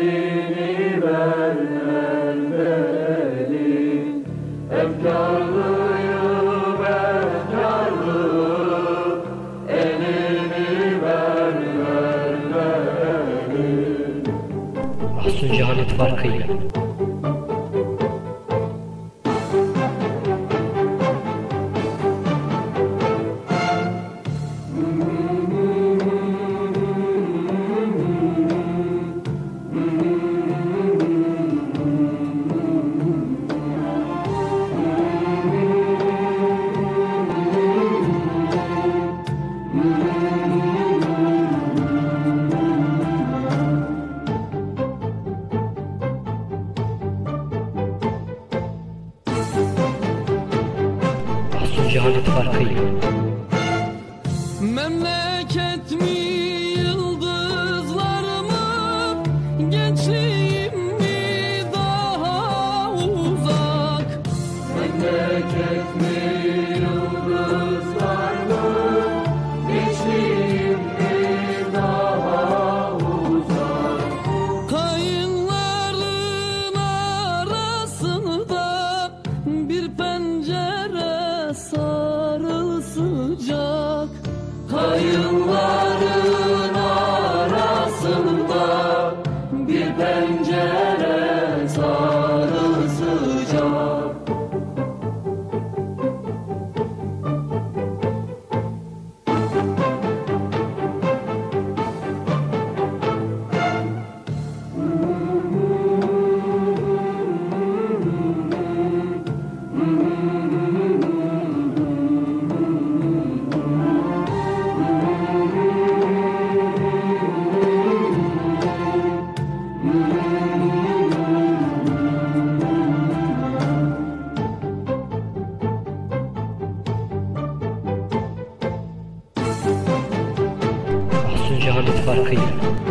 elini ver elbeli Efkarlıyım Elini ver elbeli Aslı cehalet farkıyla. Memleket mi you are. Mahsun cehalet farkıyla.